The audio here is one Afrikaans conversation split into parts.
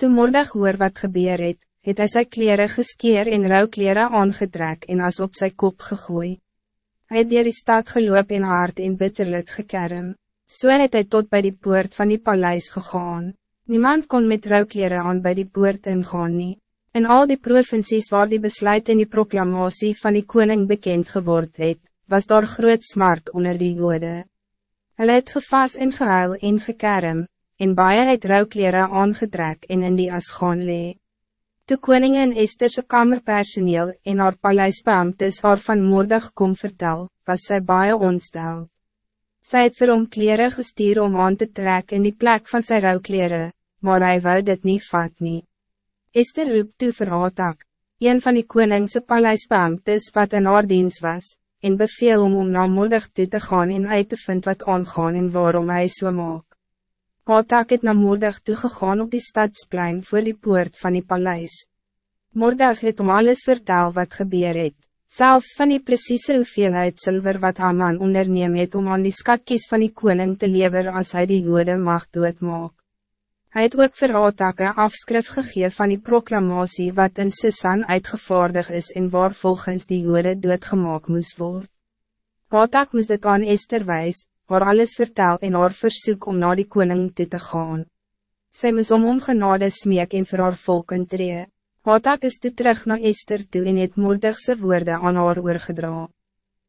Toen Mordag hoor wat gebeur het, het hy sy kleren geskeer en rouwkleren aangetrek en as op sy kop gegooi. Hij het dier die stad geloop en hard en bitterlijk gekerm. So het hy tot bij die poort van die paleis gegaan. Niemand kon met rouwkleren aan bij die poort ingaan nie. In al die provincies waar die besluit en die proclamatie van die koning bekend geword het, was daar groot smart onder die jode. Hulle het gevas en gehuil en gekerm, en baie het rouwkleren aangetrek en in die as gaan lee. Toe koningin Estherse kamerpersoneel en haar paleisbeamtes haar van moordig kom vertel, was zij baie ontstel. Sy het vir hom kleren gestuur om aan te trek in die plek van sy rouwkleren, maar hij wou dit niet vat nie. Esther roep toe vir Hatak, een van die koningse paleisbeamtes wat in haar diens was, en beveel om om namoedig toe te gaan en uit te vind wat aangaan en waarom hij so maak. Hatak het namoedig toegegaan op die stadsplein voor die poort van die paleis. Moordag het om alles vertel wat gebeur het, zelfs van die precieze hoeveelheid zilver wat Haman onderneem het om aan die skatkies van die koning te leveren als hij die jode mag doodmaak. Hij het ook vir Hatak een afskrif gegee van die proclamatie wat in Sisan uitgevaardig is en waar volgens die jode doodgemaak moes word. Hatak moest dit aan Esther wijs, waar alles vertel en haar versoek om naar die koning toe te gaan. Sy moes om om genade smeek en vir haar volk intree. Hatak is toe terug naar Esther toe en het moordigse woorde aan haar oorgedra.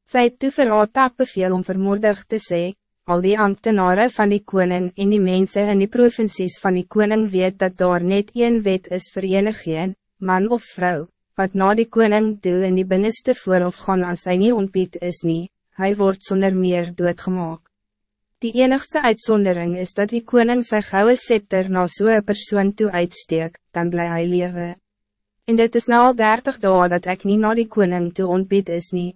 Sy het toe vir Hatak beveel om vermoordig te zeggen al die ambtenaren van die koning en die mensen in die provincies van die koning weet dat daar net één wet is voor enigeen, man of vrouw, wat na die koning doe in die binnenste voor of gaan als hij niet ontbied is nie, hij wordt zonder meer doodgemaak. Die enigste uitzondering is dat die koning sy gouden scepter na so'n persoon toe uitsteek, dan bly hy lewe. En dit is nou al dertig dagen dat ik niet naar die koning toe ontbied is nie.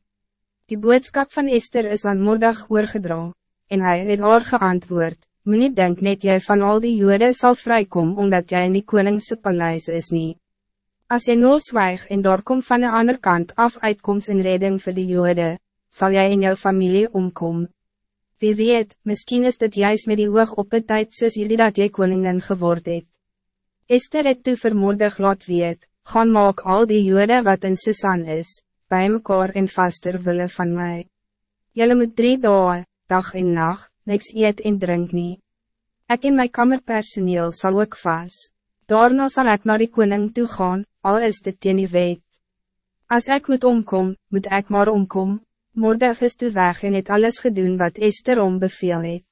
Die boodschap van Esther is aan moordag oorgedra en hij het haar geantwoord, moet niet denk net jy van al die jode sal vrykom omdat jy in die koningse paleis is nie. As jy nou zwijg en daar kom van de andere kant af uitkomst en redding voor die jode, zal jij in jouw familie omkom. Wie weet, misschien is dit juist met die hoog op het tijd soos jullie dat jy koningin geword het. Esther het toe vermoordig laat weet, gaan maak al die jode wat in Susan is, bij mekaar en vaster willen van mij. Jullie moet drie dagen, dag en nacht, niks eet en drink nie. Ek en my kamerpersoneel sal ook vast. Daarna zal ik naar die koning toe gaan, al is dit teen die wet. As ek moet omkom, moet ik maar omkom, Moordig is toe weg en het alles gedoen wat Esther om beveel het.